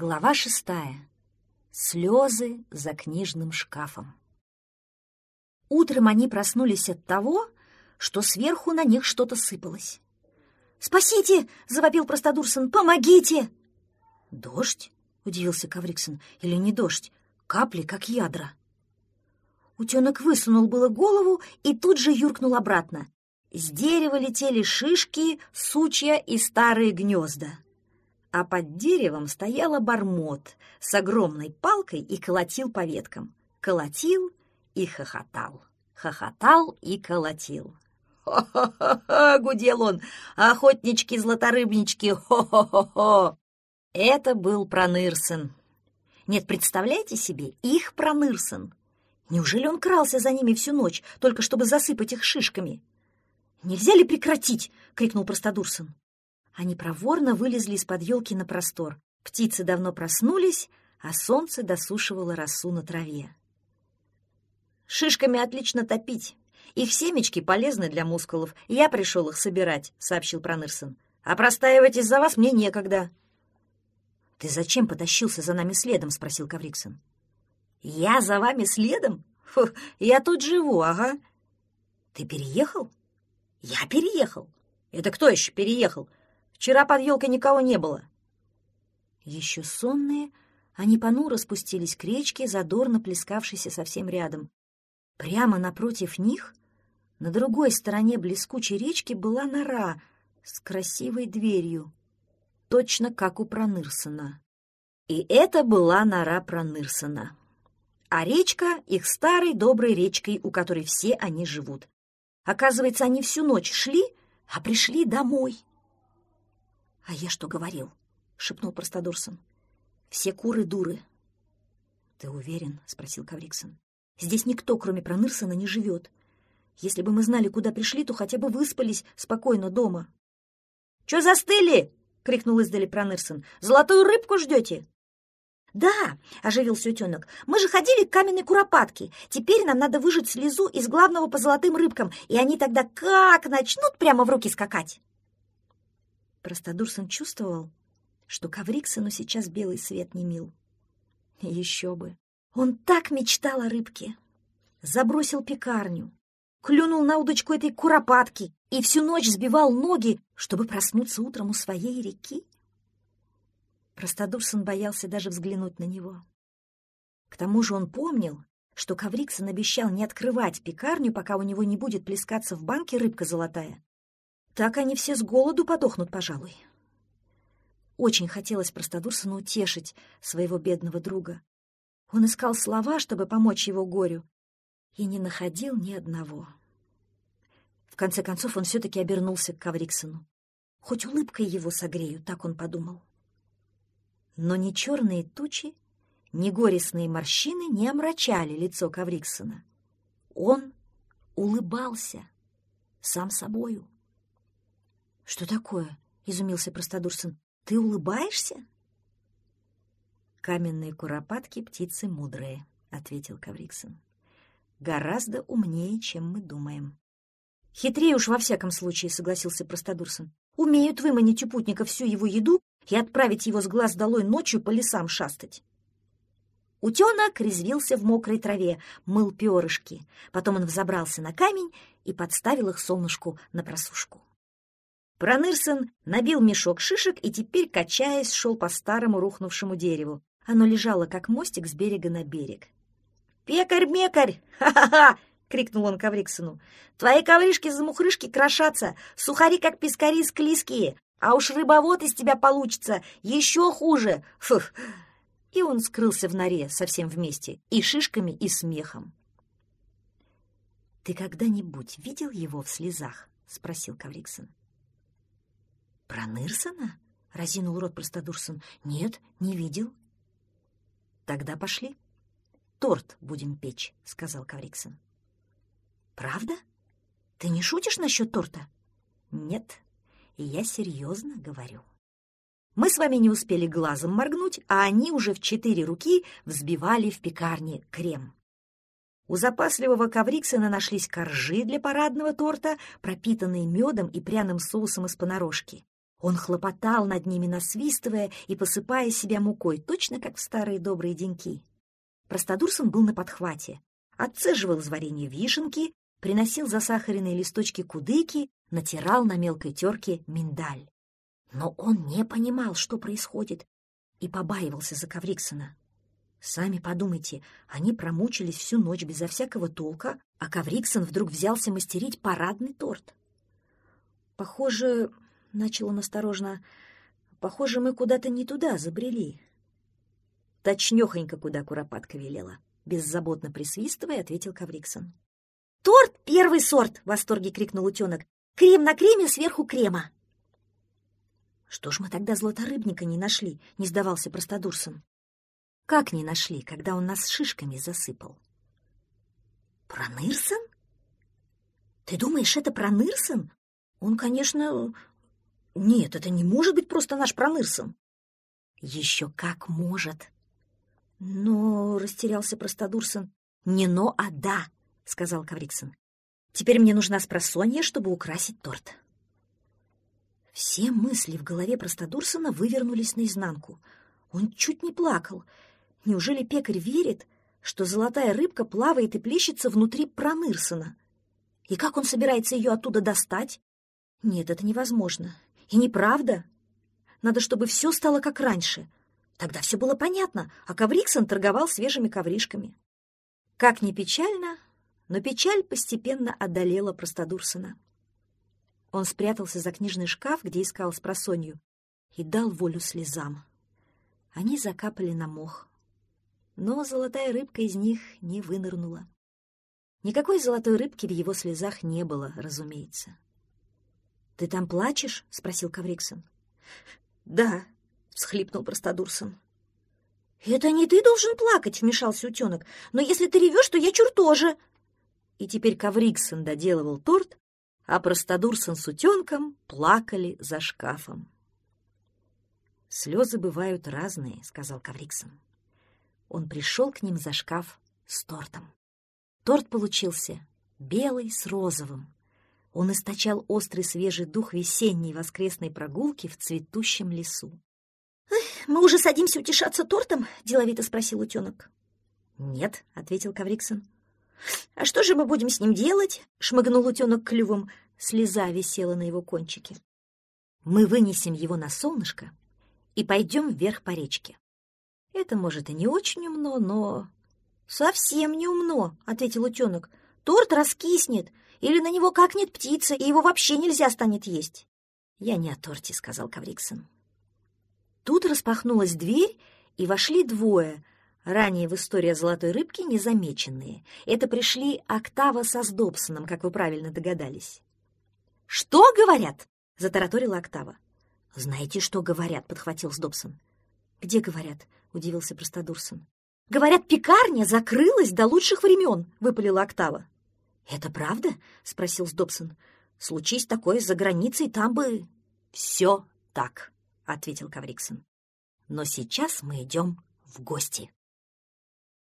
Глава шестая. Слезы за книжным шкафом. Утром они проснулись от того, что сверху на них что-то сыпалось. «Спасите!» — завопил Простодурсон. «Помогите!» «Дождь?» — удивился Кавриксон. «Или не дождь? Капли, как ядра». Утенок высунул было голову и тут же юркнул обратно. С дерева летели шишки, сучья и старые гнезда а под деревом стоял обормот с огромной палкой и колотил по веткам. Колотил и хохотал. Хохотал и колотил. «Хо-хо-хо-хо!» — гудел он. «Охотнички-златорыбнички! Хо-хо-хо-хо!» Это был Пронырсон. Нет, представляете себе, их Пронырсон. Неужели он крался за ними всю ночь, только чтобы засыпать их шишками? «Нельзя ли прекратить?» — крикнул Простодурсон. Они проворно вылезли из-под елки на простор. Птицы давно проснулись, а солнце досушивало росу на траве. «Шишками отлично топить. Их семечки полезны для мускулов. Я пришел их собирать», — сообщил Пронырсон. «А простаивать из-за вас мне некогда». «Ты зачем потащился за нами следом?» — спросил Кавриксон. «Я за вами следом? Фу, я тут живу, ага». «Ты переехал?» «Я переехал». «Это кто еще переехал?» Вчера под елкой никого не было. Еще сонные, они понуро спустились к речке, задорно плескавшейся совсем рядом. Прямо напротив них, на другой стороне блескучей речки, была нора с красивой дверью, точно как у Пронырсона. И это была нора Пронырсона. А речка — их старой доброй речкой, у которой все они живут. Оказывается, они всю ночь шли, а пришли домой. «А я что говорил?» — шепнул Простодурсон. «Все куры дуры». «Ты уверен?» — спросил Кавриксон. «Здесь никто, кроме Пронырсона, не живет. Если бы мы знали, куда пришли, то хотя бы выспались спокойно дома». «Чё застыли?» — крикнул издали Пронырсон. «Золотую рыбку ждете?» «Да», — оживился утенок, — «мы же ходили к каменной куропатке. Теперь нам надо выжать слезу из главного по золотым рыбкам, и они тогда как начнут прямо в руки скакать!» Простодурсон чувствовал, что Кавриксону сейчас белый свет не мил. Еще бы! Он так мечтал о рыбке! Забросил пекарню, клюнул на удочку этой куропатки и всю ночь сбивал ноги, чтобы проснуться утром у своей реки. Простодурсон боялся даже взглянуть на него. К тому же он помнил, что Кавриксон обещал не открывать пекарню, пока у него не будет плескаться в банке рыбка золотая. Так они все с голоду подохнут, пожалуй. Очень хотелось Простодурсону утешить своего бедного друга. Он искал слова, чтобы помочь его горю, и не находил ни одного. В конце концов он все-таки обернулся к Кавриксону. Хоть улыбкой его согрею, так он подумал. Но ни черные тучи, ни горестные морщины не омрачали лицо Кавриксона. Он улыбался сам собою. «Что такое?» — изумился Простодурсон. «Ты улыбаешься?» «Каменные куропатки — птицы мудрые», — ответил Кавриксон. «Гораздо умнее, чем мы думаем». «Хитрее уж во всяком случае», — согласился Простодурсон. «Умеют выманить у путника всю его еду и отправить его с глаз долой ночью по лесам шастать». Утенок резвился в мокрой траве, мыл перышки. Потом он взобрался на камень и подставил их солнышку на просушку. Пронырсон набил мешок шишек и теперь, качаясь, шел по старому рухнувшему дереву. Оно лежало, как мостик с берега на берег. «Пекарь-мекарь! Ха-ха-ха!» — крикнул он Кавриксону. «Твои ковришки-замухрышки крошатся, сухари, как пескари склизкие, а уж рыбовод из тебя получится еще хуже! Фух!» И он скрылся в норе совсем вместе, и шишками, и смехом. «Ты когда-нибудь видел его в слезах?» — спросил Кавриксон. «Про Нырсона?» — разинул рот Простодурсон. «Нет, не видел». «Тогда пошли. Торт будем печь», — сказал Кавриксон. «Правда? Ты не шутишь насчет торта?» «Нет, я серьезно говорю». Мы с вами не успели глазом моргнуть, а они уже в четыре руки взбивали в пекарне крем. У запасливого Кавриксона нашлись коржи для парадного торта, пропитанные медом и пряным соусом из понарошки. Он хлопотал над ними, насвистывая и посыпая себя мукой, точно как в старые добрые деньки. Простодурсон был на подхвате. Отцеживал из варенья вишенки, приносил засахаренные листочки кудыки, натирал на мелкой терке миндаль. Но он не понимал, что происходит, и побаивался за Кавриксона. Сами подумайте, они промучились всю ночь безо всякого толка, а Кавриксон вдруг взялся мастерить парадный торт. «Похоже, — начал он осторожно, — похоже, мы куда-то не туда забрели». «Точнёхонько, куда Куропатка велела», — беззаботно присвистывая, ответил Кавриксон. «Торт первый сорт!» — в восторге крикнул утенок. «Крем на креме, сверху крема!» «Что ж мы тогда золоторыбника не нашли?» — не сдавался Простодурсон. Как не нашли, когда он нас шишками засыпал? Пронырсон? Ты думаешь, это Пронырсон? Он, конечно... Нет, это не может быть просто наш Пронырсон. Еще как может. Но, растерялся Простодурсон. Не но, а да, сказал Кавриксон. Теперь мне нужна спросонья, чтобы украсить торт. Все мысли в голове Простодурсона вывернулись наизнанку. Он чуть не плакал — Неужели пекарь верит, что золотая рыбка плавает и плещется внутри Пронырсона? И как он собирается ее оттуда достать? Нет, это невозможно. И неправда. Надо, чтобы все стало как раньше. Тогда все было понятно, а Ковриксон торговал свежими ковришками. Как ни печально, но печаль постепенно одолела Простодурсона. Он спрятался за книжный шкаф, где искал спросонью, и дал волю слезам. Они закапали на мох но золотая рыбка из них не вынырнула. Никакой золотой рыбки в его слезах не было, разумеется. «Ты там плачешь?» — спросил Кавриксон. «Да», — всхлипнул Простодурсон. «Это не ты должен плакать», — вмешался утенок. «Но если ты ревешь, то я чур тоже». И теперь Кавриксон доделывал торт, а Простодурсон с утенком плакали за шкафом. «Слезы бывают разные», — сказал Кавриксон он пришел к ним за шкаф с тортом. Торт получился белый с розовым. Он источал острый свежий дух весенней воскресной прогулки в цветущем лесу. «Мы уже садимся утешаться тортом?» — деловито спросил утенок. «Нет», — ответил Кавриксон. «А что же мы будем с ним делать?» — шмыгнул утенок клювом. Слеза висела на его кончике. «Мы вынесем его на солнышко и пойдем вверх по речке. Это, может, и не очень умно, но... «Совсем не умно», — ответил утенок. «Торт раскиснет, или на него какнет птица, и его вообще нельзя станет есть». «Я не о торте», — сказал Кавриксон. Тут распахнулась дверь, и вошли двое, ранее в истории золотой рыбке незамеченные. Это пришли Октава со Сдобсоном, как вы правильно догадались. «Что говорят?» — затараторила Октава. «Знаете, что говорят?» — подхватил Сдобсон. «Где говорят?» — удивился Простодурсон. «Говорят, пекарня закрылась до лучших времен», — выпалила Октава. «Это правда?» — спросил Сдобсон. «Случись такое за границей, там бы...» «Все так», — ответил Кавриксон. «Но сейчас мы идем в гости».